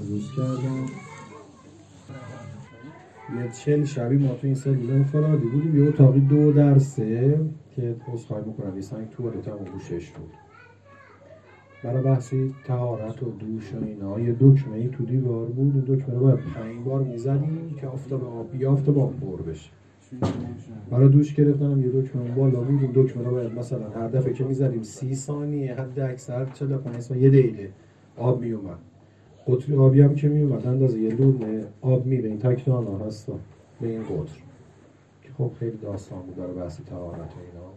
محروز کردم. یه چل شبی ما تو این سلول انفرادی بودیم. یه اتاقی دو در سه که خواهی می‌کنم. یه سنگ توالت هم شش بود. برای بحثی تهارت و دوش و اینا یه دکمه تو دیوار بود. این دکمه رو باید پنج بار می‌زدیم که آفتاب آب بیافته با پر بشه. برای دوش گرفتنم یه دکمه بالا بود. این دکمه رو باید مثلا هر دفعه که می‌زدیم سی ثانیه حد اکثر 45 ثانیه یه دقیقه آب میومد قطر آبی هم که میومد اندازه یه لونه آب میره این تکتان ها هست به این قطر. که خب خیلی داستان بود برای بحث تهارت اینا.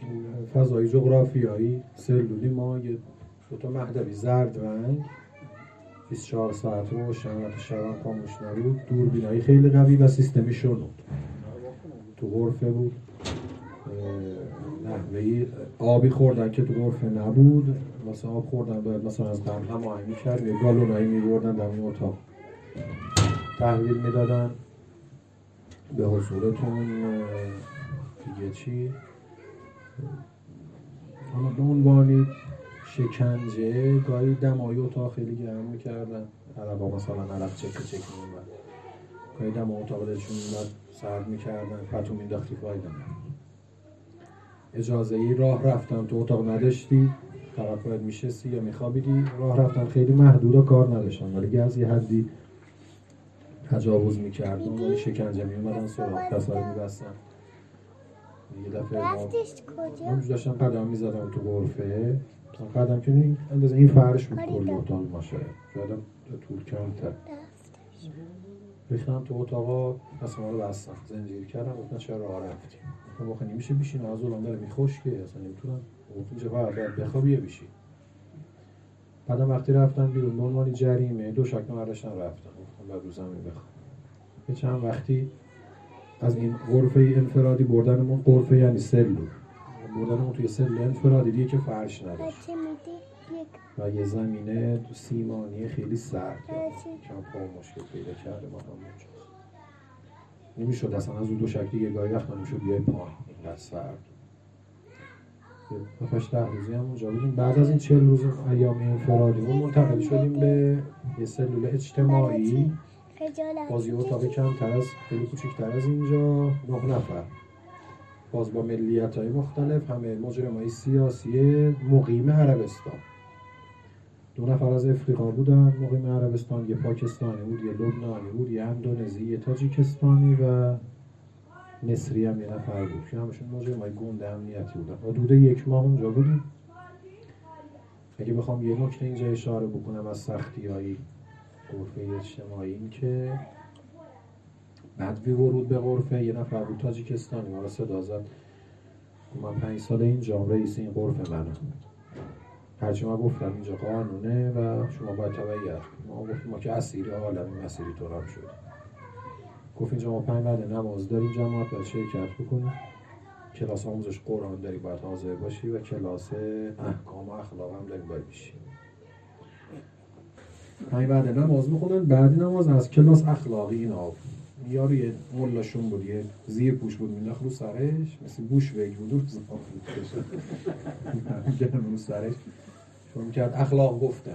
این فضای جغرافیایی سلولی ما یه دو تا مهدوی زرد رنگ 24 ساعت روشن و شبان خاموش نبود. دوربینایی خیلی قوی و سیستمی شنود. تو غرفه بود. نحوه آبی خوردن که تو غرفه نبود. واسه آب خوردن باید مثلا از قبل هم آهنگی کرد یه گالونایی میبردن در این اتاق. تحویل می‌دادن به حضورتون دیگه چی؟ حالا به عنوانی شکنجه گاهی دمای اتاق خیلی گرم می‌کردن. عربا مثلا عرب چک چک میومد گاهی دم اتاق دلشون میومد سرد می‌کردن پتو مینداختی فایده اجازه ای راه رفتن تو اتاق نداشتی؟ طرف میشستی یا میخوابیدی. راه رفتن خیلی محدود و کار نداشتن. ولی از یه حدی تجاوز می‌کردن. ولی شکنجه میومدن سراغ. کسایی میبستن. یه دفعه ما داشتم قدم می‌زدم تو غرفه. قدم که اندازه این فرش بود کلی اتاق ماشه شاید طول کمتر. ریختم تو اتاقا ما رو بستم زنجیر کردم گفتن چرا راه رفتیم؟ واقعا نمیشه بشین از اون داره میخوشکه اصلا نمی‌تونم گفتم چه باید بخوابیه بشی بعدم وقتی رفتم بیرون به عنوان جریمه دو شک برداشتن رفتم. گفتم بعد رو زمین بخوام یه چند وقتی از این غرفه انفرادی بردنمون غرفه یعنی سلول. بردنمون توی سلول انفرادی دیگه که فرش نداشت. و یه زمینه سیمانی خیلی سرد. که پا مشکل پیدا کرده ما هم اونجا نمی‌شد اصلا از اون دو شکلی یه گاهی وقت نمی‌شد بیای پایین اینقدر سرد. هفتش ده روزی هم اونجا بودیم. بعد از این چهل روز ایام انفرادی منتقل شدیم به یه سلول اجتماعی. باز یه اتاق کمتر از خیلی کوچیکتر از اینجا. نه نفر. باز با ملیت های مختلف همه مجرم های سیاسی مقیم عربستان. دو نفر از افریقا بودن. مقیم عربستان یه پاکستانی بود یه لبنانی بود یه اندونزی یه تاجیکستانی و مصری هم یه نفر بود. که همشون مجرم های گونده امنیتی بودن. حدود یک ماه اونجا بودیم. اگه بخوام یه نکته اینجا اشاره بکنم از سختی هایی غرفه اجتماعی این که بعد ورود به غرفه یه نفر بود تاجیکستانی. ما صدا زد. من پنج سال اینجا رئیس این غرفه منم. هرچی ما گفتم اینجا قانونه و شما باید تبعیت ما گفتیم ما که اسیر عالمی مسیری تو هم شد. گفت اینجا ما پنج بعد نماز داریم جماعت باید شرکت بکنیم؟ کلاس آموزش قرآن داری باید حاضر باشی و کلاس احکام و اخلاق هم داری باید بشی پنج بعد نماز می‌خونن بعد نماز از کلاس اخلاقی اینا. یارو یه ملاشون بود یه زیر پوش بود مینداخت رو سرش مثل بوش وگ بود. رو رو سرش. شروع می‌کرد اخلاق گفته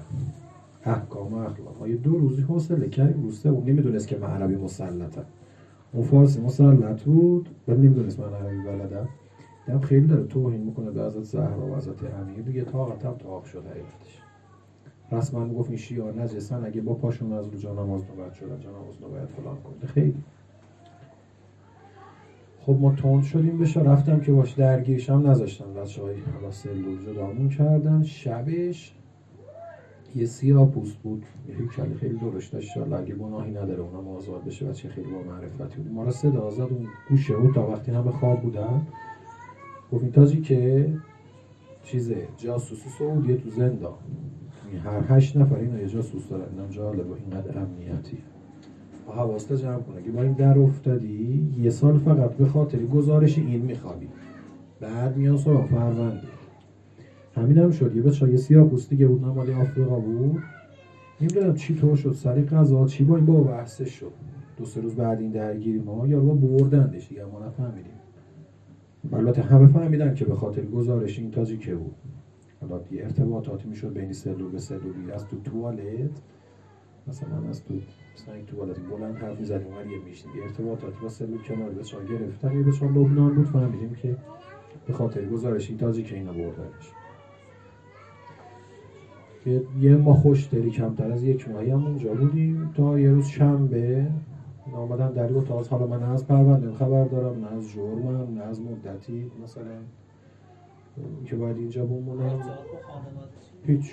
احکام اخلاق یه دو روزی حوصله. کردیم روسته اون نمی‌دونست که من عربی مسلطم. اون فارسی مسلط بود. و نمی‌دونست من عربی بلدم. دم خیلی داره توهین می‌کنه به حضرت زهرا و حضرت امیر. دیگه طاقتم تاق شد حقیقتش رسما گفت این شیعه نجسن اگه با پاشون از رو جا نماز نوبت شدن. جا نماز نوبت فلان کنده خیلی. خب ما تند شدیم بشه. رفتم که باش هم نذاشتم. بچه های حالا سلول جدامون کردن. شبش یه سیاه پوست بود. یه کلی خیلی درشت داشت. اگه گناهی نداره اونم آزاد بشه بچه خیلی با معرفتی بود. ما را صدا زد اون گوشه بود تا وقتی همه خواب بودن. گفت که چیزه جاسوسی سعودیه تو زندان. هر هشت نفر اینا یه جاسوس دارن. اینم جالبه. اینقدر امنیتی. حواست جمع کنه. که با این در افتادی یه سال فقط به خاطر گزارش این میخوابی. بعد میان سراغ فرمنده همین هم شد. یه یه سیاه پوستی که بود نمالی آفریقا بود. نمی‌دونم چی طور شد. سری قضا چی با این با بحثش شد. دو سه روز بعد این درگیری. ما یا با بردندش دیگه ما نفهمیدیم. البته همه فهمیدن که به خاطر گزارش این تاجی که بود. یه ارتباطاتی می‌شد بین سلول به سلولی از تو توالت مثلا از تو مثلا این توالتی بلند حرف می‌زنیم اون یه میشنید یه ارتباطاتی با سلول کنار بچه‌ها گرفتن. یه بچه‌ها لبنان بود فهمیدیم که به خاطر گزارشی تازی که اینا بردنش یه ما خوش داری کمتر از یک ماهی هم اونجا بودیم تا یه روز شنبه آمدم در اتاق. حالا من از پرونده خبر دارم نه از جرمم نه از مدتی مثلا. که باید اینجا بمونم. هیچ.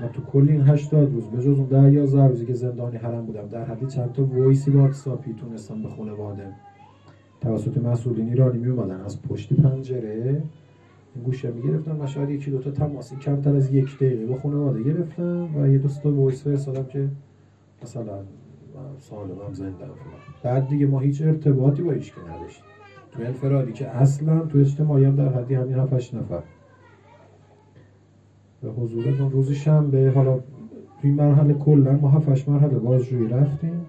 من تو کل این هشتاد روز به جز اون ده یازده روزی که زندانی حرم بودم در حدی چند تا ویسی واتساپی تونستم به خانواده. توسط مسئولین ایرانی می اومدن از پشت پنجره. گوشه می گرفتم و شاید یکی دوتا تماسی کمتر از یک دقیقه با خانواده گرفتم و یه دوستا وایس فرستادم که مثلا سالمم زنده بعد دیگه ما هیچ ارتباطی با هیچ که نداشتیم. تو انفرادی که اصلا تو اجتماعی هم در حدی همین هفتش نفر. به حضورتون روز شنبه حالا توی مرحله کلا ما هفتش مرحله بازجویی رفتیم.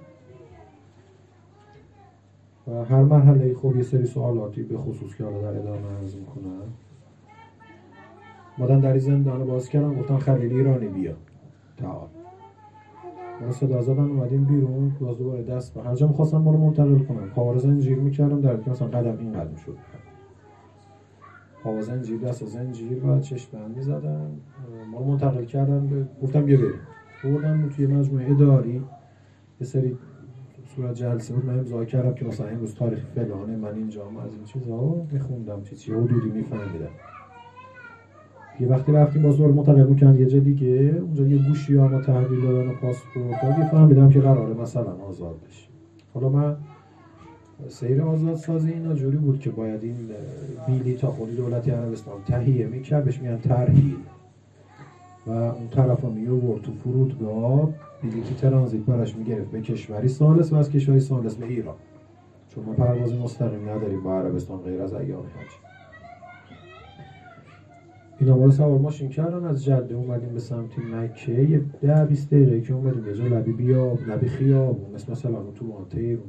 و هر مرحله خب یه سری سوالاتی به خصوص که حالا در ادامه عرض می‌کنم. مادن در زندان باز کردم گفتن خلیل ایرانی بیا. تعال من صدا زدن اومدیم بیرون باز دوباره دست به هر جا می‌خواستم ما منتقل کنم پاور زنجیر می‌کردم در که مثلا قدم این قدم شد پاور زنجیر دست زنجیر و چشم بند می‌زدن. ما رو منتقل کردن گفتم بیا بریم. بردن توی مجموعه اداری. یه سری صورت جلسه بود. من امضا کردم که مثلا امروز تاریخ فلانه من اینجا از این چیزا میخوندم. چی چی حدودی میفهمیدم. یه وقتی رفتیم باز دور منتقل می‌کنن یه جا دیگه اونجا یه گوشی ها ما تحویل دادن و پاسپورت یه فهمیدم که قراره مثلا آزاد بشه. حالا من سیر آزاد سازی اینا جوری بود که باید این بیلی تا خودی دولتی عربستان تهیه می‌کرد بهش میگن ترهیل. و اون طرف ها میو تو فرودگاه بلیتی ترانزیت براش می‌گرفت به کشوری سالس و از کشوری سالس به ایران. چون ما پرواز مستقیم نداریم با عربستان غیر از ایام حج. این رو سوار ماشین کردن از جده اومدیم به سمت مکه. یه ده بیست دقیقه که اومدیم یه لبی بیاب لبی خیابون مثل مثلا تو مانتیر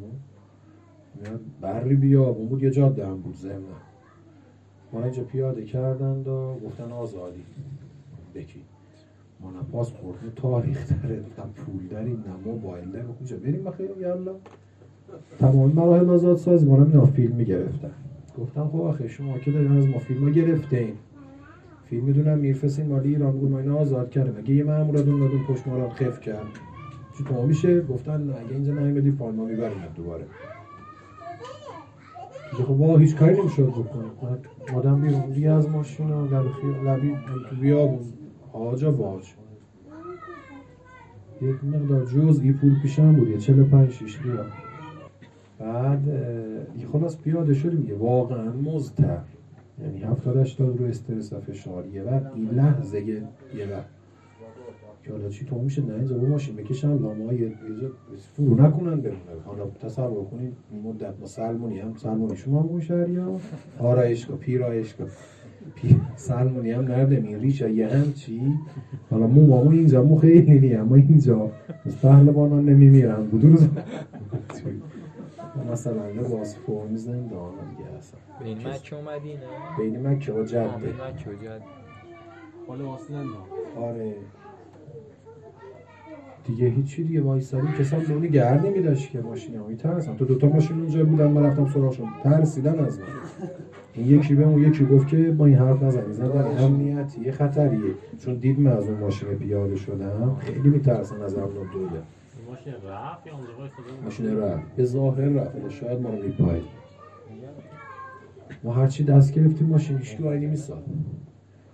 بری بیابون بود یه جاده هم بود زمین ما اینجا پیاده کردند و گفتن آزادی. بکی ما نه نه تاریخ داره نه پول داریم نه موبایل داریم کجا بریم بخیر یالا. تمام مراحل آزاد سازی ما رو فیلم می‌گرفتن. گفتم خب آخه شما که دارین از ما فیلم گرفتین. فیلم می‌دونم میرفسین مالی ایران بود ما اینا آزاد کرده مگه یه مامور دادون پشت ما خف کرد. تو میشه؟ گفتن اگه اینجا نمیدی پالما می‌بریم دوباره. خب با هیچ کاری نمی‌شد بکنه. مادم بیرون دیگه از ماشین و لبی تو بیابون. آجا باج. یک مقدار جزئی پول پیشم بود یه چل پنج شیش لیا بعد خلاص پیاده شدیم یه واقعا مزتر یعنی 70 80 رو استرس و فشار. یه وقت این لحظه یه وقت. که حالا چی تو میشه؟ نه اینجا ماشین بکشن لامه های فرو نکنن بمونه حالا تصور کنید این مدت ما سلمونی هم سلمونی شما بون شهری ها؟ آرایشگاه پیرایشگاه پیر سلمونی هم نردم این ریشه یه هم چی؟ حالا مو مامو اینجا مو خیلی اما اینجا. پهلوانان نمیمیرن. بودو روز مثلا لباس فرم زندان دیگه اصلا. بین مکه اومدی نه؟ بین مکه و جده. بین مکه و جده. آره. دیگه هیچی دیگه وایسادیم کسان لونی گرد نمیداشت که ماشین ها. میترسن تو دوتا ماشین اونجا بودن من رفتم سراغشون. ترسیدن از من. این یکی به اون یکی گفت که با این حرف نزنی زدن امنیتی یه خطریه. چون دید من از اون ماشین پیاده شدم خیلی میترسن از امن دوله ماشین رفت یا ماشین رفت. به ظاهر رفت. شاید ما رو میپاید ما هرچی دست گرفتیم ماشین هیچ وای نمیساد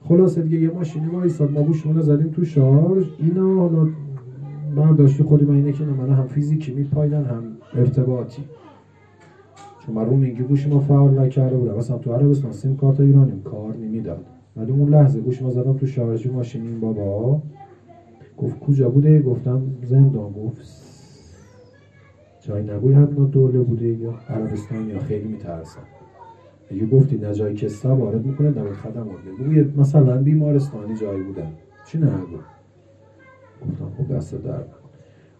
خلاصه دیگه یه ماشینی وایساد ما گوشمون زدیم تو شارژ. اینا حالا برداشت خودی من اینه که من هم فیزیکی میپایدن هم ارتباطی. چون من رومینگی گوش ما فعال نکرده بودم مثلا تو عربستان سیم کارت ایرانیم. کار نمی‌داد. ولی اون لحظه گوش ما زدم تو شارژی ماشین این بابا. گفت کجا بوده؟ گفتم زندان. گفت جای نبوی هم دوله بوده یا عربستان یا خیلی میترسم. اگه گفتی نه جایی که وارد می‌کنه در خدمات بگو مثلا بیمارستانی جایی بودن. چی نه گفتم خب دست درد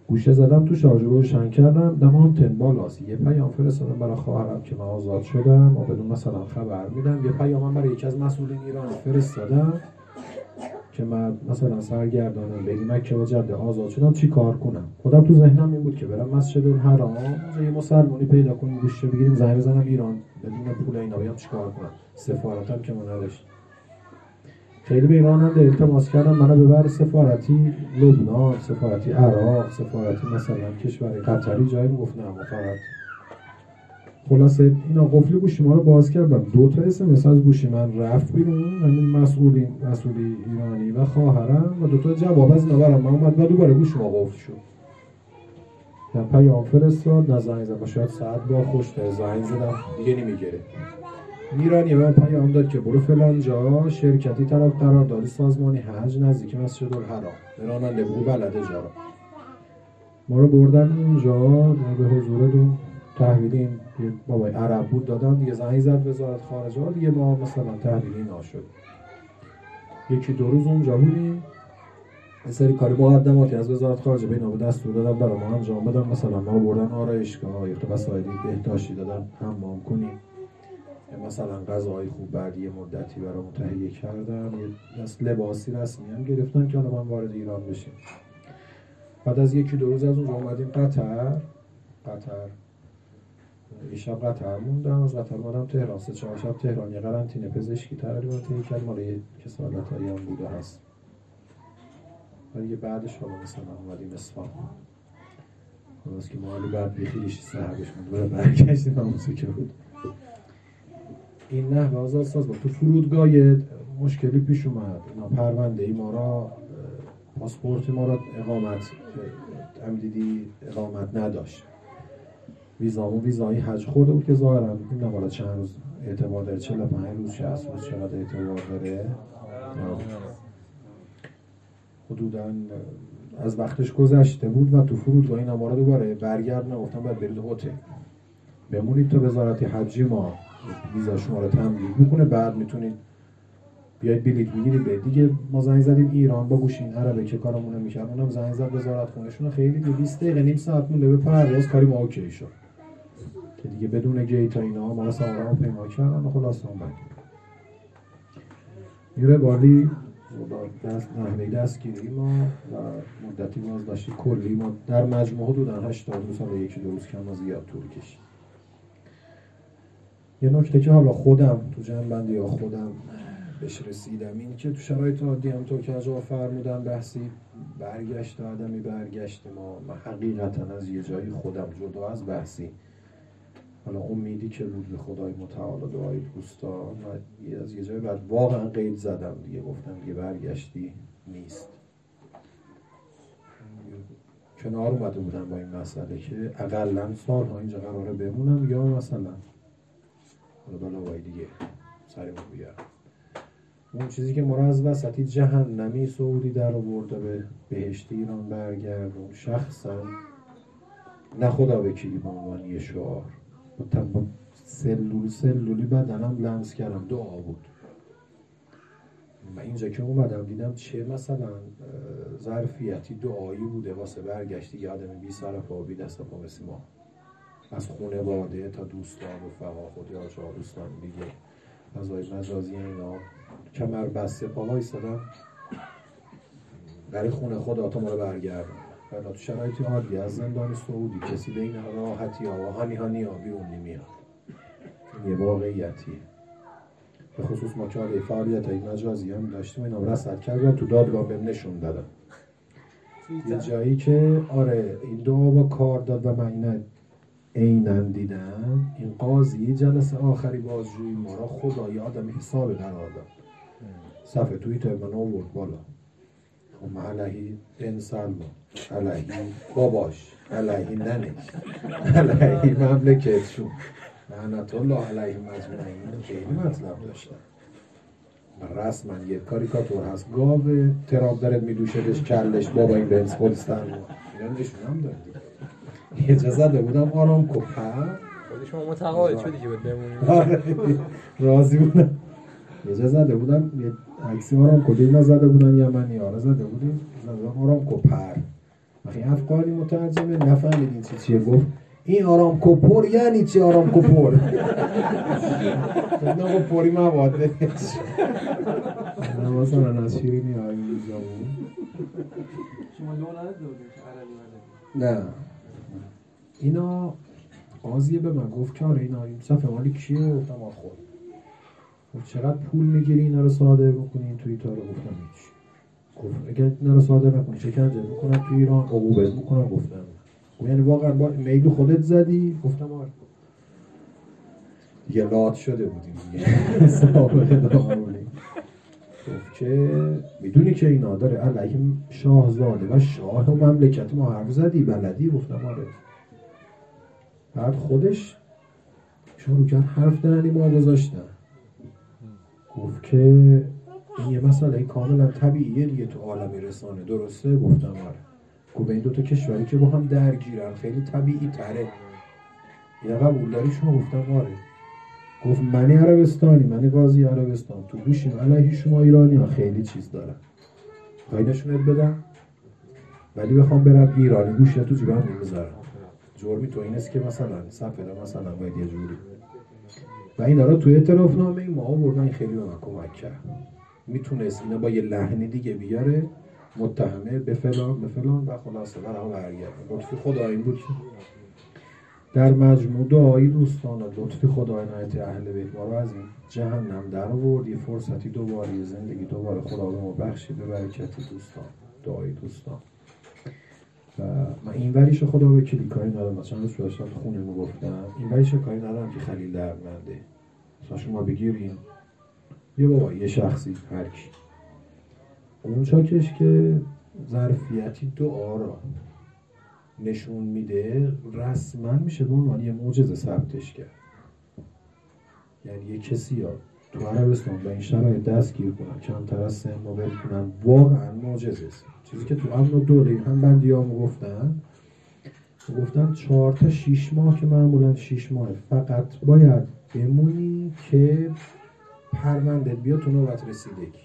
گوشه زدم تو شارژ روشن کردم. دمان تن بالاست یه پیام فرستادم برای خواهرم که من آزاد شدم. و بدون مثلا خبر میدم. یه پیام برای یکی از مسئولین ایران فرستادم. که من مثلا سرگردانم بین مکه و جده آزاد شدم چی کار کنم؟ خودم تو ذهنم این بود که برم مسجد الحرام یه مسلمانی پیدا کنیم گوشه بگیریم زنگ بزنم ایران بدون پول اینا بیام چی کار کنم؟ سفارتم که من نداشت خیلی به ایران هم التماس کردم منو ببر سفارتی لبنان سفارتی عراق سفارتی مثلا کشور قطری جایی گفت نه خلاصه اینا قفل گوشی ما رو باز کردم دو تا اسم از گوشی من رفت بیرون. همین مسئولی مسئولی ایرانی و خواهرم و دو تا جواب از اینا برام من اومد و دوباره گوشی ما قفل شد. یا پیام فرستاد نه زنگ زدم. شاید ساعت با خوش زنگ زدم. دیگه نمی‌گیره. ایرانی من پیام داد که برو فلان جا شرکتی طرف قرارداد سازمانی حج نزدیک مسجد الحرام. به راننده بگو بلده جا ما رو بردن اونجا به حضور دو تحویل یه بابای عرب بود دادن دیگه زنگ زد وزارت خارجه ها دیگه ما مثلا تحویل اینا شد یکی دو روز اونجا بودیم. یه سری کاری مقدماتی از وزارت خارجه به اینا بود دستور دادن برای ما انجام بدن. مثلا ما بردن آرایشگاه یا وسایلی بهداشتی دادن حمام کنیم. مثلا غذاهای خوب بعد یه مدتی برای تهیه کردن. یه لباسی رسمی هم گرفتن که حالا من وارد ایران بشیم. بعد از یکی دو روز از اونجا اومدیم قطر. قطر شب قطر موندم. از قطر اومدم تهران. سه چهار شب تهران یه قرنطینه پزشکی تقریبا طی کرد یه کسالت هایی هم بوده هست. و دیگه بعدش حالا مثلا اومدیم اصفهان. خلاص که مالی بعد بیخیلیش صاحبش بود. برگشتیم همون که بود. این نحوه آزاد ساز با تو فرودگاه مشکلی پیش اومد. اینا پرونده ای ما را پاسپورت ما را اقامت امدیدی اقامت نداشت. ویزامون ویزایی حج خورده بود که ظاهرا این حالا چند روز اعتبار داره؟ 45 روز 60 روز چقدر اعتبار داره؟ حدودا از وقتش گذشته بود و تو فرودگاه این ما دوباره برگرد گفتم باید برید هتل. بمونید تا وزارت حجی ما. ویزا شما رو تمدید می‌کنه. بعد می‌تونید بیاید بلیط بگیرید به دیگه ما زنگ زدیم ایران با گوشین عربه که کارمون می‌کرد اونم زنگ زد وزارت خونشون خیلی 20 دقیقه نیم ساعت مونده به پرواز کاری ما اوکی شد. که دیگه بدون گیت اینا ما سوارا پیما کردن و خلاص اومد میره بالی دست نحوه دستگیری ما و مدتی بازداشتی کلی ما در مجموع حدودا 80 روز سال یکی دو روز کم زیاد طول کشید. یه نکته که حالا خودم تو جمع بندی یا خودم بهش رسیدم این که تو شرایط عادی همطور که از فرمودن بحثی برگشت آدمی برگشت ما من حقیقتا از یه جایی خودم جدا از بحثی حالا امیدی که بود به خدای متعال و دعای دوستان و از یه جایی بعد واقعا قید زدم دیگه گفتم دیگه برگشتی نیست. کنار اومده بودم با این مسئله که اقلا سالها اینجا قراره بمونم یا مثلا. حالا بلا دیگه سریمون بیارم اون چیزی که ما از وسطی جهنمی سعودی در آورده به بهشت ایران برگردون شخصا نه خدا وکیلی به عنوان یه شعار. سلول سلولی بدنم لمس کردم. دعا بود. و اینجا که اومدم دیدم چه مثلا ظرفیتی دعایی بوده. واسه برگشتی یه آدم بی سر پا بی دست پا مثل ما. از خونه واده تا دوستان و فقا خود یا دوستان دیگه. فضای مجازی اینا. کمر بسته پا وایستادم برای خونه خدا تا ما رو برگردم حالا تو شرایطی عادی از زندان سعودی کسی به این راحتی ها و هانی هانی ها بیرون نمیاد. یه واقعیتیه. به خصوص ما که فعالیت های مجازی هم داشتیم اینا رسد کردن تو دادگاه بهم نشون دادم یه جایی که آره این دو با کار داد و من این عینا دیدم. این قاضی جلسه آخری بازجویی ما را خدای آدم حساب قرار داد. صفحه توییتر من آورد بالا. علیهی انسان با علیهی باباش. علیهی ننش. علیهی مملکتشون. لعنت الله علیه مجمعین خیلی مطلب داشتن. رسما یه کاریکاتور هست. گاو تراب دارد میدوشدش کلش. بابا این اینا نشون هم دادی یه جا زده بودم. آرام کپر شما متقاعد شدی که بمونیم آره. راضی بودم. یه جا زده بودم. یه عکسی آرام کدی اینا زده بودن؟ یمنی آره زده بودیم. زده آرام کپر وقتی افغانی مترجمه نفهمید این چی چیه. گفت این آرام کپور یعنی چی آرام کپور نه پوری مواد نه مثلا از شیرینی های اینجا بود. نه. اینا قاضیه به من گفت که آره اینا این صفحه مالی کیه؟ گفتم گفت چقدر پول می‌گیری اینا رو صادر بکنی این توی رو گفتم هیچ. گفت اگر اینا رو صادر نکنی شکنجه می‌کنن تو ایران عقوبت می‌کنن گفتم. یعنی واقعا با میل خودت زدی گفتم آره. دیگه لات شده سابقه گفت که می‌دونی که اینا داره علیه شاهزاده و شاه و مملکت ما حرف زدی بلدی گفتم آره. بعد خودش شروع کرد حرف دهنی ما گذاشتن. گفت که این یه مسئله کاملا طبیعیه دیگه تو عالمی رسانه. درسته؟ گفتم آره. گفت این دوتا کشوری که با هم درگیرن خیلی طبیعی تره. این قبول داری شما گفتم آره. گفت منی عربستانی منی قاضی عربستان. تو گوشیم علیه شما ایرانی ها خیلی چیز دارن. خواهی نشونت بدم. ولی بخوام برم ایرانی گوشی تو جیبم می‌ذارم جرمی تو این است که مثلا سفره مثلا باید یه جوری و این داره توی اعتراف نامه ما آوردن خیلی به من کمک کرد. می‌تونست اینا با یه لحنی دیگه بیاره متهمه به فلان به فلان و خلاصه برای برگرد لطفی خدایی بود. که در مجموع دعایی دوستان لطفی خدای نایت اهل بیت ما رو از این جهنم در آورد. یه فرصتی دوباره زندگی دوباره خدا به ما بخشی به برکت دوستان دعایی دوستان. و من این وریش خدا به کلی کاری ندارم. مثلا روز داشتم خونه مو گفتم این وریش کاری ندارم که خلیل دردمنده. مثلا شما بگیرین. یه بابا یه شخصی هر کی. اون چاکش که ظرفیتی دعا را نشون میده رسما میشه به عنوان یه معجزه ثبتش کرد. یعنی یه کسی ها تو عربستان به این شرایط دستگیر کنن کمتر از سن نوبل کنن واقعا معجزه. چیزی که تو امن و دوله هم بندی ها گفتن گفتن چهار تا شیش ماه که معمولا شیش ماه. فقط باید بمونی که پروندت بیا تو نوبت رسیدگی.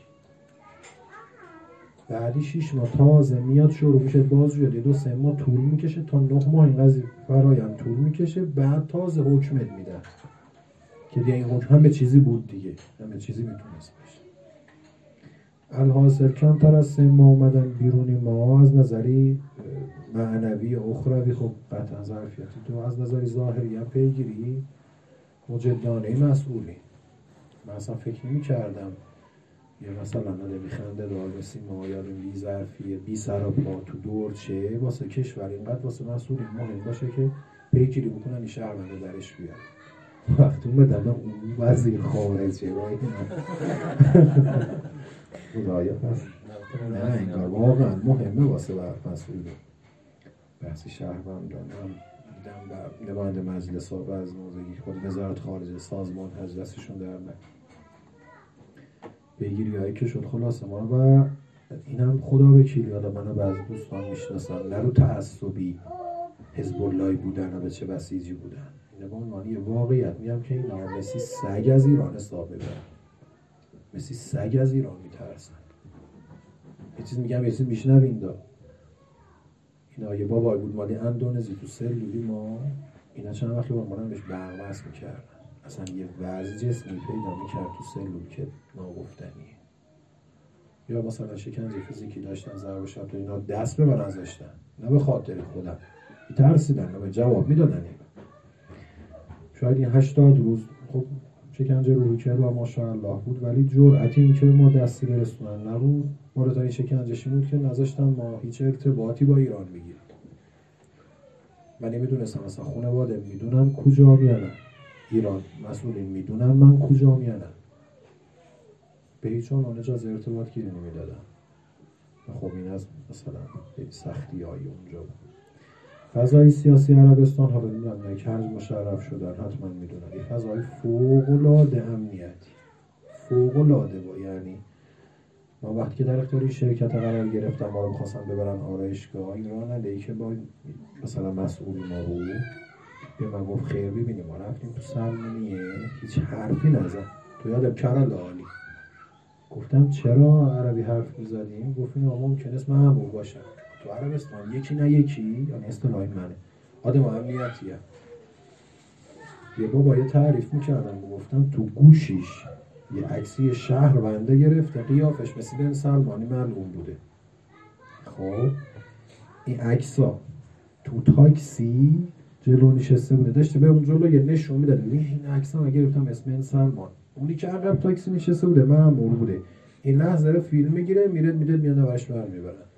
بعدی شیش ماه تازه میاد شروع میشه باز یه دو سه ماه طول می‌کشه تا نه ماه این قضیه برایم طول می‌کشه بعد تازه حکمت میدن که دیگه این همه چیزی بود دیگه. همه چیزی می‌تونست باشه. الحاصل کمتر از سه ماه اومدن بیرونی ما از نظری معنوی اخروی. خب قطعا ظرفیتی تو. از نظری ظاهری هم پیگیری. مجدانه مسئولی. من اصلا فکر نمی کردم یه مثلا آدمی خنده دار مثل ما یادم بی ظرفیه بی سر و پا تو دور چه. واسه کشور اینقدر واسه مسئول مهم باشه که پیگیری بکنن این شهرونده درش بیاد. وقتی اومدم اون وزیر خارجه وای خدایا پس. نه انگار واقعا مهمه واسه مسئول. بحثی شهروندان هم دیدم و نماینده مجلس ها و از نوزگی خود وزارت خارجه سازمان هجلسشون در بگیری هایی که شد خلاصه ما و اینم خدا وکیل. یاد منو بعضی دوستان می‌شناسن. نه رو تعصبی حزب بودن و به چه بسیجی بودن. عنوان یه واقعیت. میگم که اینا مثل سگ از ایران حساب مثل سگ از ایران میترسن. یه چیز میگم یه چیز میشنوین اینا یه بابای بود مالی اندونزی تو سلولی ما اینا چند وقتی با منم بهش برمس می‌کردن. اصلا یه وضع جسمی پیدا می‌کرد تو سلول که ناگفتنیه. یا مثلا شکنجه فیزیکی داشتن ضرب شب اینا دست به من ازشتن نه به خاطر خودم. ترسیدن به جواب می‌دادن. شاید این هشتاد روز خب شکنجه روحی کرد و ماشاءالله بود ولی جرأتی این که ما دستی برسونن نبود این شکنجشی بود که نذاشتن ما هیچ ارتباطی با ایران بگیریم. من نمی‌دونستم مثلا خانواده می‌دونم کجا میانم ایران مسئولین می‌دونن من کجا میانم به هیچ عنوان اجازه ارتباط گیری نمی‌دادم خب این از مثلا سختی های اونجا بود. فضای سیاسی عربستان حالا نمی‌دونم یک مشرف شدن حتما می‌دونن. یه فضای فوق العاده امنیتی. فوق العاده با یعنی ما وقتی که در اختیار شرکت قرار گرفتم ما رو می‌خواستم ببرن آرایشگاه این راننده ای که با مثلا مسئول ما رو به من گفت خیر ببینیم. ما رفتیم تو سلمونیه هیچ حرفی نزد. تو یادم کرال عالی گفتم چرا عربی حرف می‌زدیم؟ گفت این ممکن است محبوب باشن. تو عربستان یکی نه یکی یعنی اصطلاح منه. آدم امنیتیه یه بابا یه تعریف می‌کردن گفتن تو گوشیش یه عکسی شهر بنده گرفته قیافش مثل بن سلمانی معلوم بوده. خب این عکسا تو تاکسی جلو نشسته بوده. داشته به اون جلو یه نشون می‌داد این عکس هم گرفتم اسم بن سلمان. اونی که عقب تاکسی نشسته بوده مامور بوده. این لحظه فیلم می‌گیره میره میده میاد برش برمیبرن.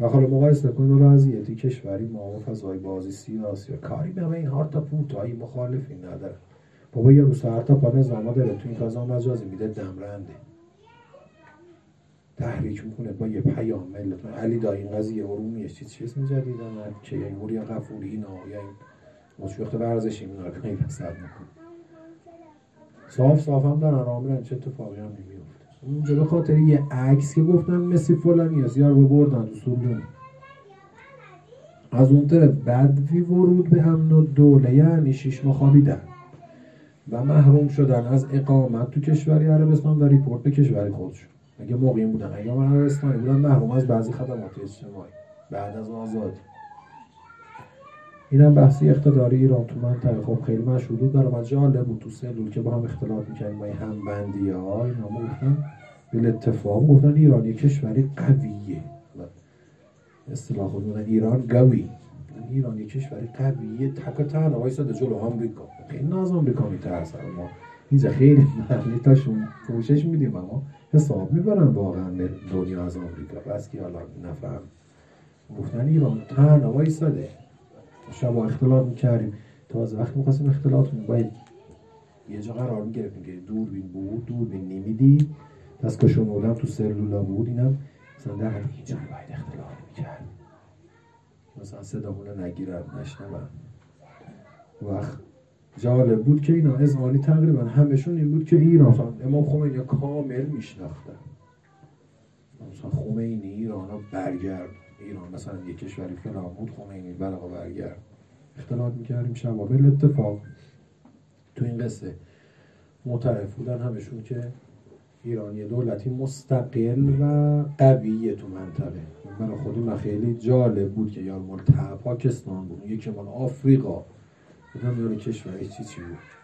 و حالا مقایسه کنید با وضعیتی کشوری ما و فضای بازی سیاسی و کاری به این هارتا تا پوتایی مخالفی نداره. بابا یه روز هر تا پا نظامه داره تو این فضا مجازی میده دمرنده تحریک می‌کنه با یه پیام ملت علی دا این قضیه چی چی اسم جدیدن که این موریا غفوری اینا یا این مشوخت ورزشی اینا رو خیلی پسر می‌کنه. صاف صاف هم دارن آمرن چه اتفاقی هم نمیفته اونجا به خاطر یه عکس که گفتن مسی فلانی هست یار بردن تو سلون از اون طرف بدوی ورود به امن و دوله یعنی شیش خوابیدن. و محروم شدن از اقامت تو کشوری عربستان و ریپورت به کشوری خودشون اگه موقعی بودن ایام عربستانی بودن؟ محروم از بعضی خدمات اجتماعی. بعد از آزادی اینم بحثی اقتداری ایران تو منطقه خب خیلی مشهور بود. برای من جالب بود تو سلول که با هم اختلاف می‌کنیم با این همبندی ها اینا گفتن. اتفاق گفتن ایران یه کشوری قویه. اصطلاح خود ایران قوی. ایران یه کشوری قویه. تک تنها وایساده جلو آمریکا. خیلی از آمریکا میترسن ما اینجا خیلی محلی تاشون کوشش میدیم اما حساب می‌برن واقعا دنیا از آمریکا. بس که حالا نفهم. گفتن ایران تنها وایساده شب اختلاط می‌کردیم. تازه وقتی می‌خواستیم اختلاط باید یه جا قرار می‌گرفتیم که دوربین بود دوربین نمیدی. دستگاه بودم تو سلولا بود اینم مثلا در یه جایی باید اختلاط می‌کرد مثلا صدامون رو نگیرن نشنون وقت جالب بود که اینا ازمانی تقریبا همشون این بود که ایران امام خمینی کامل میشناختن. مثلا خمینی ایران رو برگرد ایران مثلا یه کشوری فلان بود خمینی. بلقا برگرد. اختلاط می‌کردیم شبابل اتفاق تو این قصه معترف بودن همشون که ایران یه دولتی مستقل و قویه تو منطقه. برای خودی من خیلی جالب بود که یار مال پاکستان بود یکی مال آفریقا. بودم یار کشوری چی چی بود؟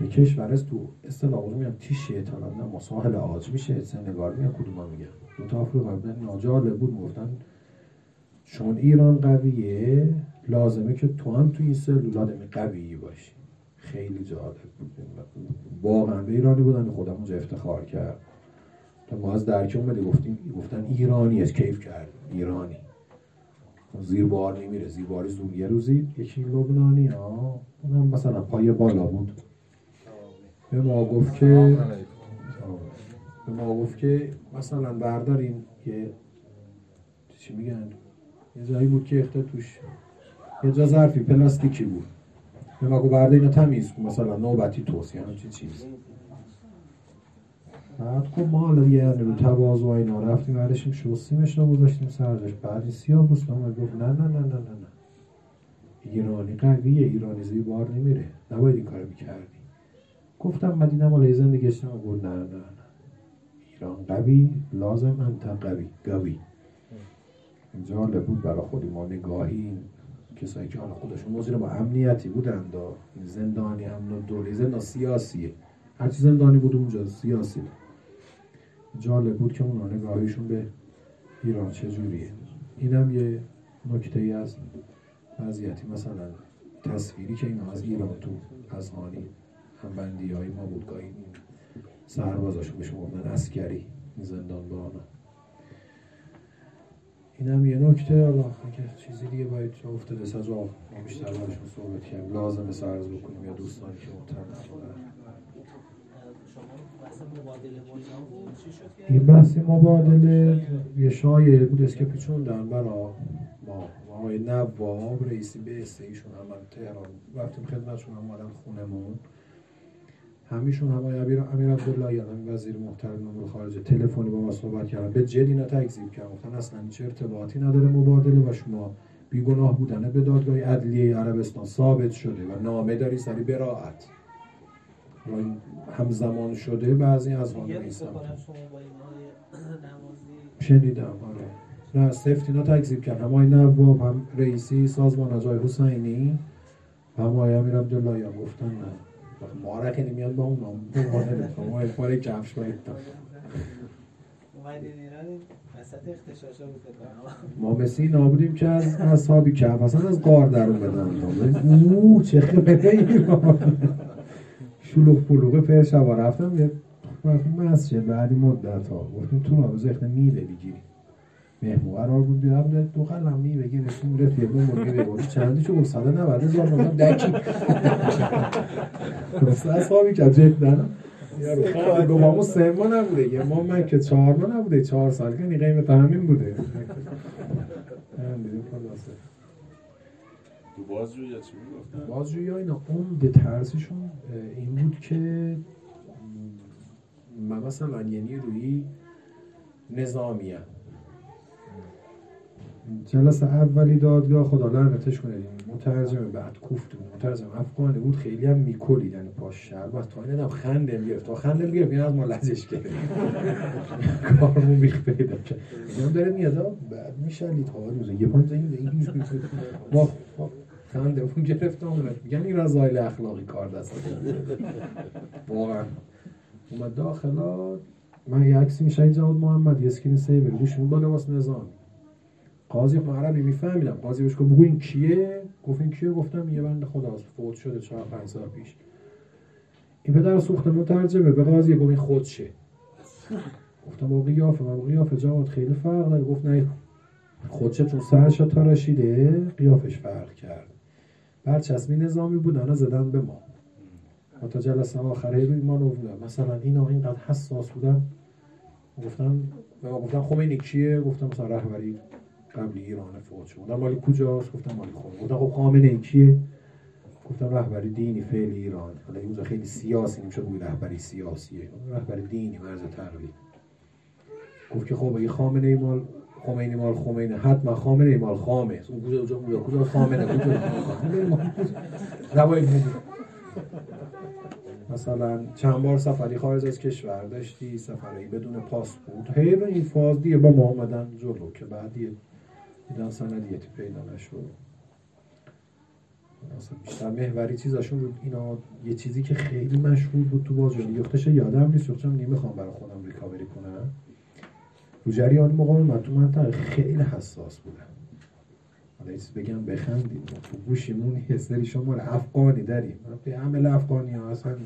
کشور است. تو اصطلاح میگم تیشه تا نه ساحل آج میشه سنگار میگم کدوم میگم دو تا آفریقا بودن بود گفتن چون ایران قویه لازمه که تو هم تو این سلول آدم قوی باشی. خیلی جالب بود. واقعا به ایرانی بودن خودم اونجا افتخار کرد ما از درک اومده گفتیم گفتن ایرانی از کیف کرد ایرانی. زیر بار نمیره. زیر بار زور. یه روزی یکی لبنانی ها مثلا پای بالا بود. به ما گفت که به ما گفت که مثلا بردارین که چی میگن؟ یه جایی بود که اخته توش یه جا ظرفی پلاستیکی بود. به ما گفت برده اینو تمیز کن مثلا نوبتی توصیه همچین چیز. بعد خب ما حالا یه رو تواضع و اینا رفتیم برشیم شستیمش رو گذاشتیم سرش بعد سیاه بود گفت نه نه نه نه نه ایرانی قویه ایرانی زیر بار نمیره. نباید این کارو می‌کردی. گفتم دیدم حالا زندگی گفت نه نه نه. ایران قوی لازم انت قوی قوی. جالب بود برای خودی ما نگاهی. کسایی که حالا خودشون مزیر با امنیتی بودن دا. زندانی امن دولی زندان سیاسیه. هرچی زندانی بود اونجا سیاسی. بود جالب بود که اونا نگاهیشون به ایران چجوریه اینم یه نکته ای از وضعیتی مثلا تصویری که اینا از ایران تو از هانی هم بندی های ما بود گاهی. سربازاشون بهشون گفتن اسکری زندان با آنها. این هم یه نکته حالا اگه چیزی دیگه باید جا افتاده سجا بیشتر برشون صحبت کنیم لازم سرز بکنیم یا دوستانی که مطرح این بحث مبادله یه شایعه بود که پیچوندن برا ما آقای نواب رئیسی به ایشون هم تهران رفتیم خدمتشون هم آدم خونمون. همیشون هم امیر امیر عبدالله یعنی وزیر محترم امور خارجه. تلفنی با ما صحبت کردن. به جد اینا تکذیب کردن. گفتن اصلا چه ارتباطی نداره مبادله و شما بیگناه بودنه به دادگاه عدلیه عربستان. ثابت شده و نامه داری سری براعت. همزمان شده بعضی از آن نیستم شنیدم. آره. نه سفت اینا تکذیب کرد هم آی نواب هم رئیسی سازمان آجای حسینی هم آی امیر عبدالله هم گفتن نه. نمیاد با اون نام. ما پاره کفش باید ما مثل این نابودیم که از اصحابی کف اصلا از قار درون بدن اوه چه خبره شلوغ پلوغ پر شبا رفتم یه مسجد بعدی مدت ها. گفتیم تو ناموز اخت میوه بگیریم مهمو قرار بود بیارم دو قلم میوه گرفتیم رفیق مرگه بگوری چندی چه بود صده نبرده زار بودم دکی. اصحابی که جدن یارو خب با ما سه ما نبوده یه ما من که چهار ما نبوده چهار سال که قیمت همین بوده تو بازجویی چی می‌گفتن؟ بازجویی اینا عمده ترسشون این بود که من مثلا یعنی روی نظامی هم. جلسه اولی دادگاه خدا لعنتش کنه. مترجم بعد کوفت مترجم افغانی بود. خیلی هم میکلید یعنی پاش شربت تا اینم خنده گرفت. تا خنده گرفت. این از ما لزش کرد کارمون بیخ پیدا کرد اینم داره میاد. بعد میشلید ها روزه یه پانزه این ما اون گرفت آمد میگن این رضایل اخلاقی کار دست. واقعا. اومد داخلات من یه عکسی میشه جواد محمد. یه اسکرین سیور گوشمون با لباس قاضی عربی میفهمیدم. قاضی بهش گفت بگو این کیه؟ گفت این کیه؟ گفتم یه بند خداست. فوت شده چهار پنج سال پیش. این پدر سوخته مترجمه. به قاضی گفت این خودشه گفتم با قیافه. من قیافه جواد خیلی فرق داره. گفت نه خودشه چون سرش تراشیده قیافش فرق کرد. برچسبی نظامی بودن زدن به ما. و تا جلسه آخره روی ما بودن. مثلا اینا اینقدر حساس بودن. گفتن خب این کیه؟ گفتم مثلا رهبری. قبل ایران فوت شد. گفتم مالی کجاست؟ گفتم مالی خود گفتم خب خامنه ای کیه؟ گفتم رهبری دینی فعل ایران. حالا این خیلی سیاسی نمیشه بگوی رهبری سیاسیه. رهبری دینی مرز تقلید گفت که خب این خامنه ای مال خمینی مال خمینی حتما خامنه ای مال خامه. اون کجا کجا کجا خامنه؟ کجا نباید مثلا چند بار سفری خارج از کشور داشتی؟ سفری بدون پاسپورت. هی این فاز دیگه. با ما آمدن جلو که بعد دیدن سندیتی پیدا نشد. بیشتر محوری چیزاشون بود اینا یه چیزی که خیلی مشهور بود تو بازجویی یختش یادم نیست. یختشم نمی‌خوام برای خودم ریکاوری کنم. رو جریان مقاومت تو منطقه. خیلی حساس بودن حالا چیز بگم بخندیم تو گوشیمون یه سری شما افغانی داریم. به عمل افغانی ها اصلا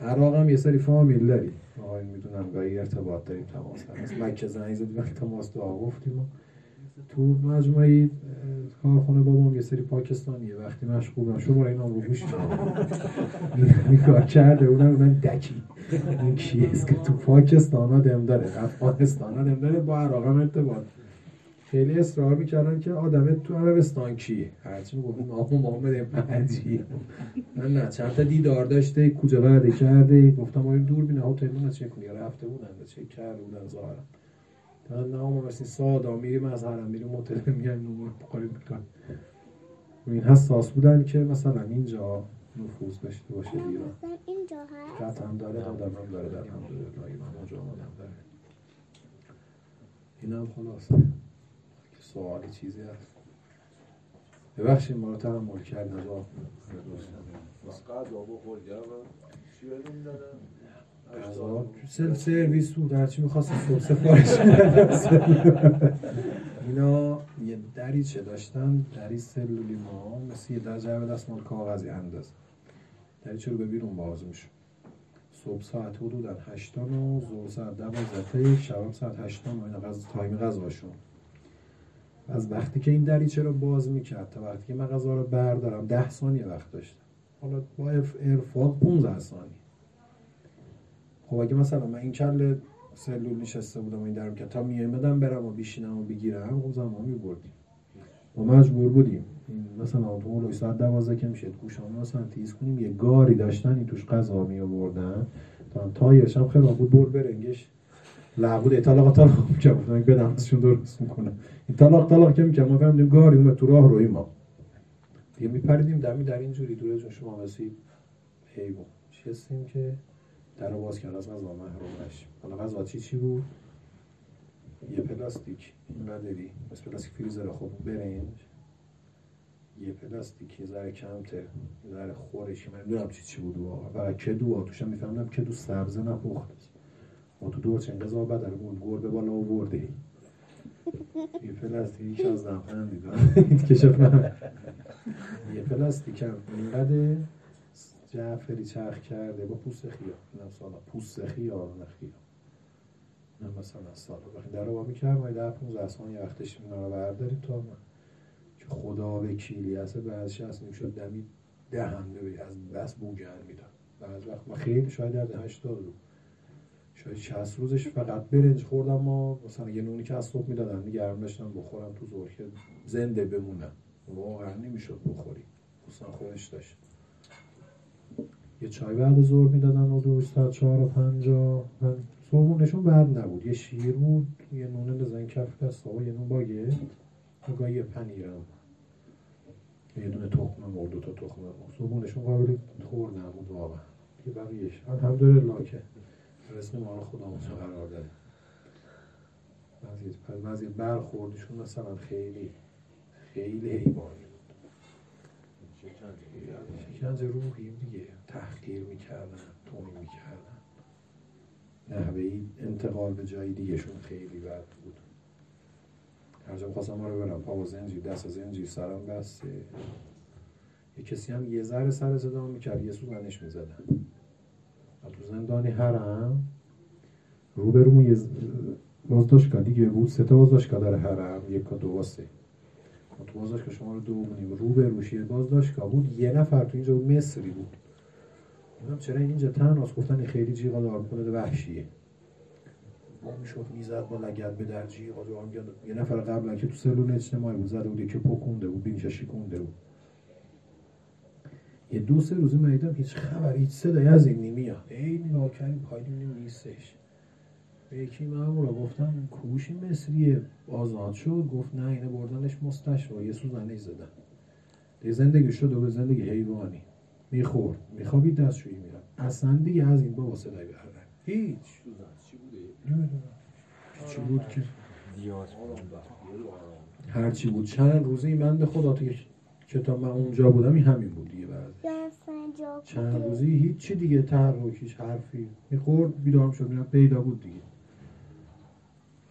عراق هم یه سری فامیل داریم. آقای می‌دونم گاهی ارتباط داریم تماس داریم. از مکه زنگ زدیم. وقتی تماس دعا گفتیم تو مجموعه کارخونه بابام یه سری پاکستانیه. وقتی مشغولن شما این رو گوش کار کرده اونم اونم دکی. این کیه؟ که تو پاکستان ها دم داره. افغانستان ها دم داره. با عراق هم ارتباط. خیلی اصرار می‌کردن که آدم تو عربستان کیه. هرچی می‌گفتیم آقا محمد پنجی من نه چند تا دیدار داشته کجا وعده کرده. گفتم آیا دور بینه؟ ها تیمون چه کنی؟ رفته بودن چه کرده بودن؟ ظاهرا. تا نه ما مثل سادا میریم از هرم میریم مطلب میگن نمور بخاری میکن این حساس بودن که مثلا اینجا نفوذ داشته باشه ایران اینجا هست. قطعا داره هم داره در الحمدلله ایمان اونجا آدم داره. این هم خلاصه. سوالی چیزی هست؟ ببخشید ما رو تحمل کرد نجا غذا سل سرویس بود هرچی می‌خواست صبح سفارش اینا یه دریچه داشتن؟ دری سلولی ما مثل یه در جعبه دستمال کاغذی انداز. دریچه رو به بیرون باز میشه صبح ساعت حدودا هشتان و زور ساعت دوازده شب ساعت هشتان و اینا غذا تایم غذاشون. از وقتی که این دریچه رو باز می‌کرد تا وقتی که غذا رو بردارم ده ثانیه وقت داشتم. حالا با ارفاق 15 ثانیه. خب اگه مثلا من این کل سلول نشسته بودم این درم که تا میامدم برم و بیشینم و بگیرم خب زمان میبردیم. ما مجبور بودیم. مثلا تو ساعت دوازده که میشه گوشام مثلا تیز کنیم یه گاری داشتن این توش غذا می آوردن تا تایرش هم خیلی بود بر برنگش لعبود اطلاق طلاق می‌کنم گفتم بدم ازشون درست می‌کنم این طلاق طلاق که می‌کنم ما فهمیدیم گاری اومد تو راه روی ما. دیگه میپریدیم. دمی در اینجوری دوره جون شما مثل حیوان شستیم که در باز کرد؟ از غذا محروم نشیم حالا غذا چی چی بود؟ یه پلاستیک. اینقدری مثل پلاستیک فریزر خوب برنج یه پلاستیک یه ذره کمتر یه ذره خورشی. من نمی‌دونم چی چی بود. واقعا. فقط کدو توشم می‌فهمم کدو سبزه نپخت. ما تو دور چند قضا بدر بود گربه بالا آورده یه پلاستیک از دم دیدم. کشف یه پلاستیک هم اینقدر جعفری چرخ کرده با پوست خیار. نه سالا پوست خیار نه خیار. نه مثلا سالا. وقتی در رو با میکرم و در 15 ثانیه یه وقتش اینا رو بردارید تا من. که خدا وکیلی هست. بعضش هست می‌شد دمی دهنده بی از بس بوگن میدن بعض وقت ما خیلی شاید در هشتاد رو شاید 60 روزش فقط برنج خوردم ما مثلا یه نونی که از صبح می‌دادن گرم داشتم بخورم تو زور که زنده بمونم. واقعا نمی‌شد بخوری. دوستان خودش داشت. یه چای بعد زور می‌دادن و دو ساعت چهار و پنجا صبحونشون بعد نبود. یه شیر بود یه نونه بزن کف دست. آقا یه نون باگه. و گاهی یه پنیرم یه دونه تخمه مرد دو تا تخمه صبحونشون قابل خوردن بود واقعا. یه بقیهش. الحمدلله که. رسم ما رو خدا متو قرار وضعیت پس وضعیت برخوردشون مثلا خیلی خیلی حیوانی شکنجه روحی دیگه. تحقیر می‌کردن توهین می‌کردن. نحوه انتقال به جای دیگه شون خیلی بد بود. هر جا خواستم ما رو برم. پا و زنجیر دست زنجیر سرم بسته. یه کسی هم یه ذره سر صدا می‌کرد یه سوزنش می‌زدن. تو زندانی حرم روبرومون یه بازداشتگاه دیگه بود سه تا بازداشتگاه داره حرم یک دو و سه. تو بازداشتگاه شما رو دو بونیم رو به روشی بازداشتگاه بود یه نفر تو اینجا بود مصری بود. نمی‌دونم چرا اینجا تنهاست؟ گفتن این خیلی جیغا دار کنه وحشیه. ما می‌شد می‌زد با لگت به در جیغا یه نفر قبلا که تو سلون اجتماعی بود زده بود که پکونده بود بینش شکونده بود. یه دو سه روزه من هیچ خبر هیچ صدایی از این نمیاد ای نگاه کردیم پایین نیستش. به یکی مامور گفتم کوشی مصری آزاد شد. گفت نه اینه بردنش مستشفا یه سوزنه زدن. دیگه زندگی شد و به زندگی حیوانی. می‌خورد. میخوابید دستشویی میرم اصلا دیگه از این بابا صدای بردن. هیچ. چی بوده؟ چی بود. که هرچی بود. چند روزی من به خدا تو کتاب من اونجا بودم این همین بود دیگه بعد. چند روزی هیچی دیگه تحرک هیچ حرفی. می‌خورد بیدارم شد میرم پیدا بود دیگه.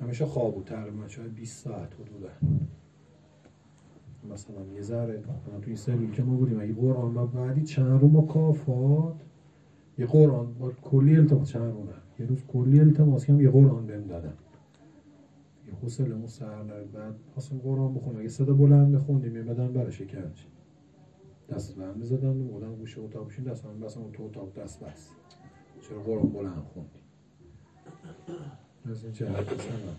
همیشه خواب بود تقریبا شاید 20 ساعت حدودا مثلا یه ذره مثلا تو این سری که ما بودیم اگه قرآن و بعدی چند رو مکافات یه قرآن با کلی التماس چند رو نه. یه روز کلی التماس کم یه قرآن بهم دادن. یه حوصله اون سر نرد بعد خواستم قرآن بخونم. اگه صدا بلند بخوندیم یه بدن برای شکنج دست بند می‌زدن و بودن گوشه اتاق بشین دست من بسن تو اتاق دست بست چرا قرآن بلند خوندی؟ از این جهت بسنم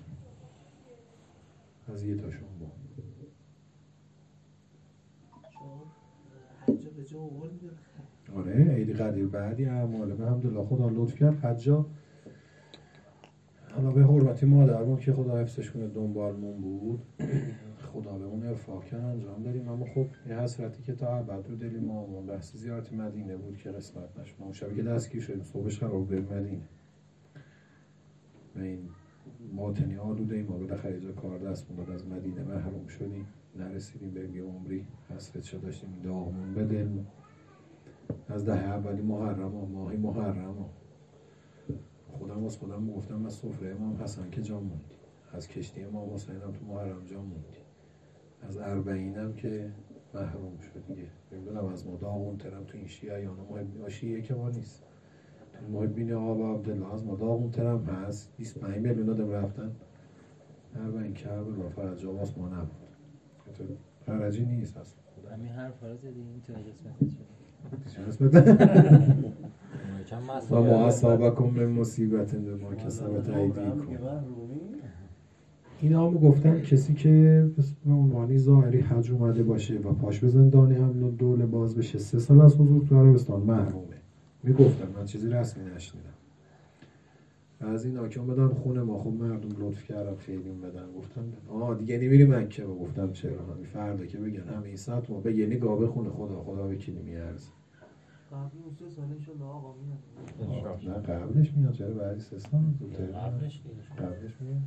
از یه تاشون بود آره عید قدیر بعدی اعمال به همدلله خدا لطف کرد حجا حالا به حرمتی مادرمون که خدا حفظش کنه دنبالمون بود. خدا به اون ارفاق انجام داریم اما خب یه حسرتی که تا عبد رو دلی ما اون بحث زیارت مدینه بود که قسمت نشد. ما شبی که دستگیر شدیم صبحش قرار به مدینه. و این باطنی آلوده ای ما بالاخره اینجا کار دست مداد از مدینه محروم شدیم. نرسیدیم به یه عمری حسرت شد داشتیم داغمون به دل از ده اولی محرم ماهی محرم و خودم از خودم گفتم از سفره امام حسن که جا موندی. از کشتی امام حسین هم تو محرم جا موندی. از اربعینم که محروم شد دیگه. نمی‌دونم از ما داغون ترم تو این شیعه یا ما شیعه که ما نیست. تو محبین آقا عبدالله از ما داغون ترم هست. 25 میلیون آدم رفتن. اربعین کربل و فرج آواز ما نبود. فرجی نیست اصلا. همین حرف رو زدی؟ می‌تونه قسمتت شد و ما اصابکم به مصیبت به ما کسبت ایدیکم این هم گفتن کسی که به عنوانی ظاهری حج اومده باشه و پاش به زندانی هم دوله باز بشه سه سال از حضور تو عربستان محرومه. می‌گفتن من چیزی رسمی نشنیدم. از این حاکم بدن خونه ما. خب مردم لطف کردم خیلی بدن گفتم آه دیگه نمیری مکه. و گفتم چرا؟ همین فردا که بگن همه این ساعت ما. بگه نگاه به خونه خدا. خدا وکیلی میارزه قبل اون سه ساله شد آقا میاد. نه قبلش میاد. چرا بعدی سه سال قبلش قبلش میاد.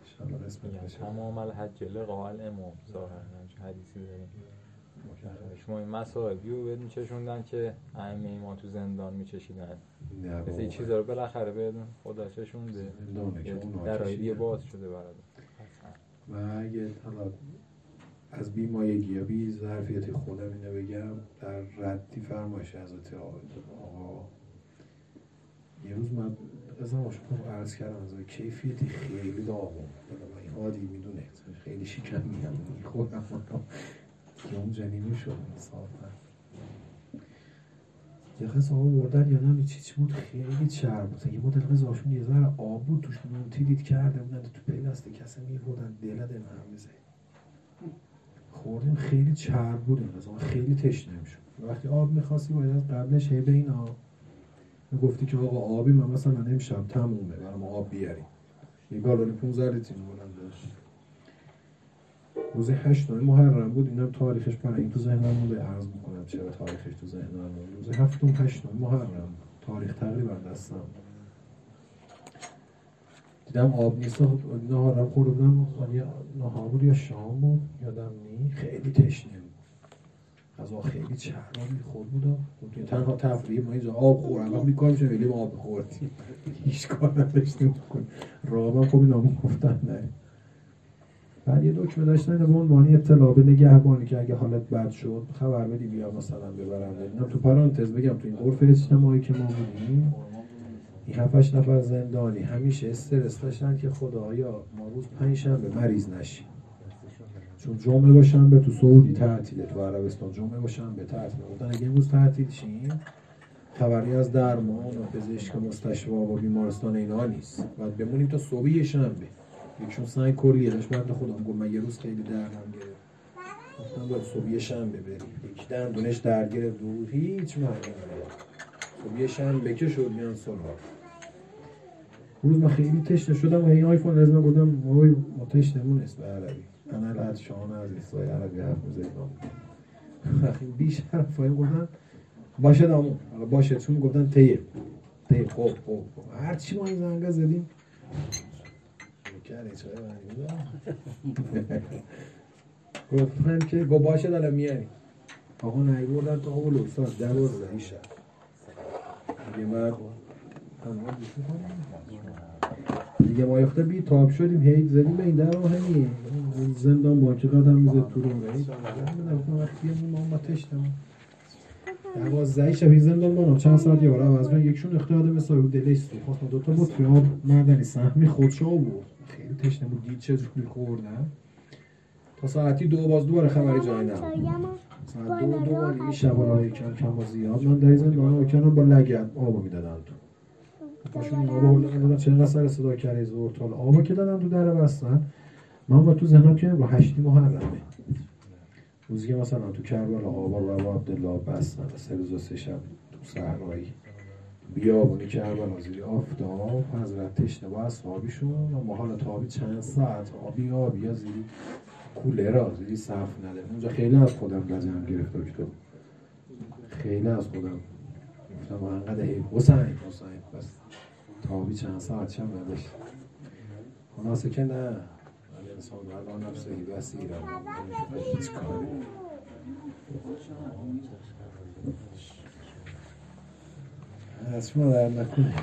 انشالله قسمت میگن بشه. تمام الحج لقاء الامام ظاهرا. حدیثی داریم شما این مسائلی رو بهت میچشوندن که ائمه ما تو زندان میچشیدن. نه مثل. این چیزا رو بالاخره بهتون خدا چشونده. درایی. باز شده برات. و اگه حالا از بیمایگی یا بی ظرفیت خودم اینو بگم در ردی فرمایش حضرت آقا یه روز من از شما عرض کردم از کیفیتی خیلی داغم این عادی می‌دونه. خیلی شکم میگم خودم که اون جنینو شد انصافا یه قصه ها بردن یا نه چی چی بود؟ خیلی چرب بود. یه مدل قصه هاشون یه ذره آب بود توش نونتی دید کرده بودن تو پیوست کسی میبودن دل دل هم میزه. خوردیم خیلی چرب بود این خیلی تشنه می‌شد. وقتی آب می‌خواستی باید از قبلش هی به اینا. گفتی که آقا آبی من مثلا امشب تمومه برام آب بیاریم یه گالون 15 لیتر بلند داشت روز هشتم محرم بود. اینم تاریخش برای این تو ذهنم مونده عرض می‌کنم چرا تاریخش تو ذهنم روز هفتم هشتم محرم تاریخ تقریبا دستم. دیدم آب نیست. و نهارم خورده بودم نهار بود یا شام بود یادم نی خیلی تشنه بود. غذا خیلی چربی خود بود. توی تنها تفریح ما اینجا آب خورم وقت می‌کنم چه خیلی آب خوردیم. هیچ کار نداشتیم بکنیم. رابم خب اینا گفتن نه. بعد یه دکمه داشتن به عنوان اطلاع به نگهبانی که اگه حالت بد شد خبر بدی بیا مثلا ببرم اینم تو پرانتز بگم تو این عرف اجتماعی که ما بودیم. این هفتش نفر زندانی. همیشه استرس داشتن که خدایا ما روز پنج شنبه مریض نشیم. چون جمعه و شنبه تو سعودی تعطیله تو عربستان جمعه و شنبه تعطیله. گفتن اگه امروز تعطیل شیم خبری از درمان و پزشک و مستشفا و بیمارستان اینا نیست. باید بمونیم تا صبح یه شنبه. یکشون سنگ کلیه داشت بعد خودم گفت من یه روز خیلی درمون گرفت. گفتم باید صبح یه شنبه بریم. یکی دندونش در گرفت دو هیچ معنی نداره. صبح یه شنبه که شد میان سراغ روز من خیلی تشنه شدم و این آیفون از من گفتم وای ما تشنمون به عربی. انا العطشان از ایسای عربی حرف می‌زنیم خیلی بیش حرف های گفتن باشه دامون باشه چون گفتن تیه تیه خب خب خب. هر چی ما این زنگه زدیم. گفتن که گو باشه دارم میاری. آقا نگردن تا اول استاد در رو رئیشه دیگه ما یخته بی تاب شدیم هی زدیم به این در رو زندان با که قدم تو رو؟ گفتم وقتی ما تشتم. دوازده شب این زندان بانم چند ساعت یه بار. عوض من یکشون اختیار مثل بود دلش سوخت. دو تا بود. آب مردنی سهمی خودشو بود. خیلی تشنه بود. دید چه جوری خوردن؟ تا ساعتی دو باز دوباره خبری جای نبود ساعت دو دو و نیمی شب را کم کم و زیاد. من در زندان رو کردم با لگت آبو می‌دادن تو. پاشون این آبو دادن چه سر صدا کرده زور تال آبو که دادن تو در بستن من با تو ذهنم که با هشتی محرمه روزی که مثلا تو کربلا آبا رو با عبدالله بستن سه روز و سه شب تو صحرایی. بیابونی کربلا زیر آفتاب حضرت تشنه با اصحابیشون و ما حالا تابی چند ساعت آبی آبی یا زیری کولرا زیری صرف نده. اونجا خیلی از خودم لجم گرفت دکتر. خیلی از خودم گفتم انقدر هی حسین حسین بس. تابی چند ساعت شم نداشت خلاصه که نه. الانسان الان نفسه بسیره هیچ کاری از شما در نکنه.